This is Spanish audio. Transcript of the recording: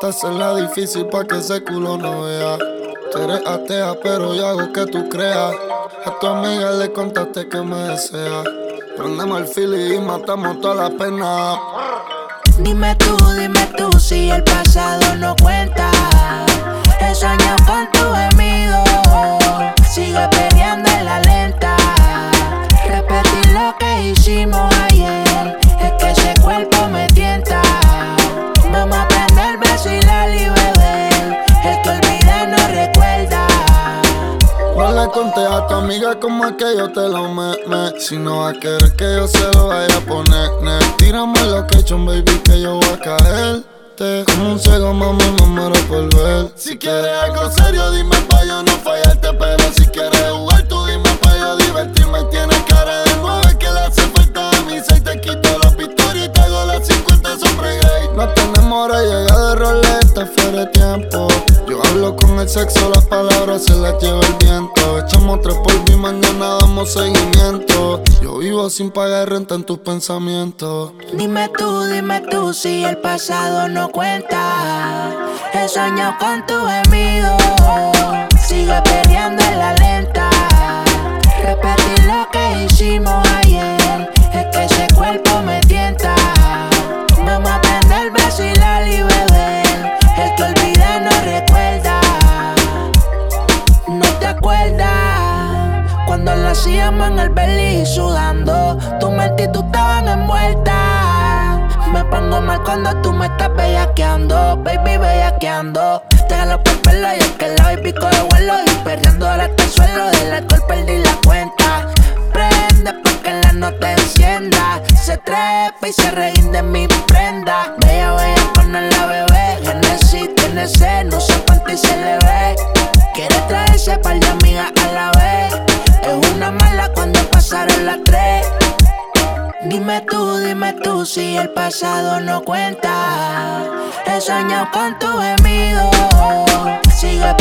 Te la difícil pa' que ese culo no vea. Tú eres atea, pero yo hago que tú creas. A tu amiga le contaste que me desea. Prendemos el fili y matamos toda la pena. Dime tú, dime tú si el pasado no cuenta. Le conté a tu amiga como es que yo te lo me, me. Si no va a querer que yo se lo vaya a poner, ne. Tírame lo que hecho, baby, que yo voy a caerte. Como un ciego, mami, me muero por ver. Si quieres algo serio, dime pa' yo no fallarte. Pero si quieres jugar, tú dime pa' yo divertirme. Tienes cara de nueve que le hace falta a mí. Seis te quito la victoria y te hago las 50 sombras gay. No tenemos hora, Con el sexo, las palabras se las lleva el viento. Echamos tres por mi mañana damos seguimiento. Yo vivo sin pagar renta en tus pensamientos. Dime tú, dime tú si el pasado no cuenta. He soñado con tu gemido. Cuando la hacíamos en el belly sudando. Tu mente y tú estaban envueltas. Me pongo mal cuando tú me estás bellaqueando, baby bellaqueando. Te jalo por pelo y es que la baby coge vuelo y perdiendo el suelo. Del alcohol perdí la cuenta. Prende porque la no te encienda. Se trepa y se reguinde mi prenda. Quiere traerse par de amigas a la vez. Es una mala cuando pasaron las tres. Dime tú, dime tú si el pasado no cuenta. He soñado con tu gemido. Sigue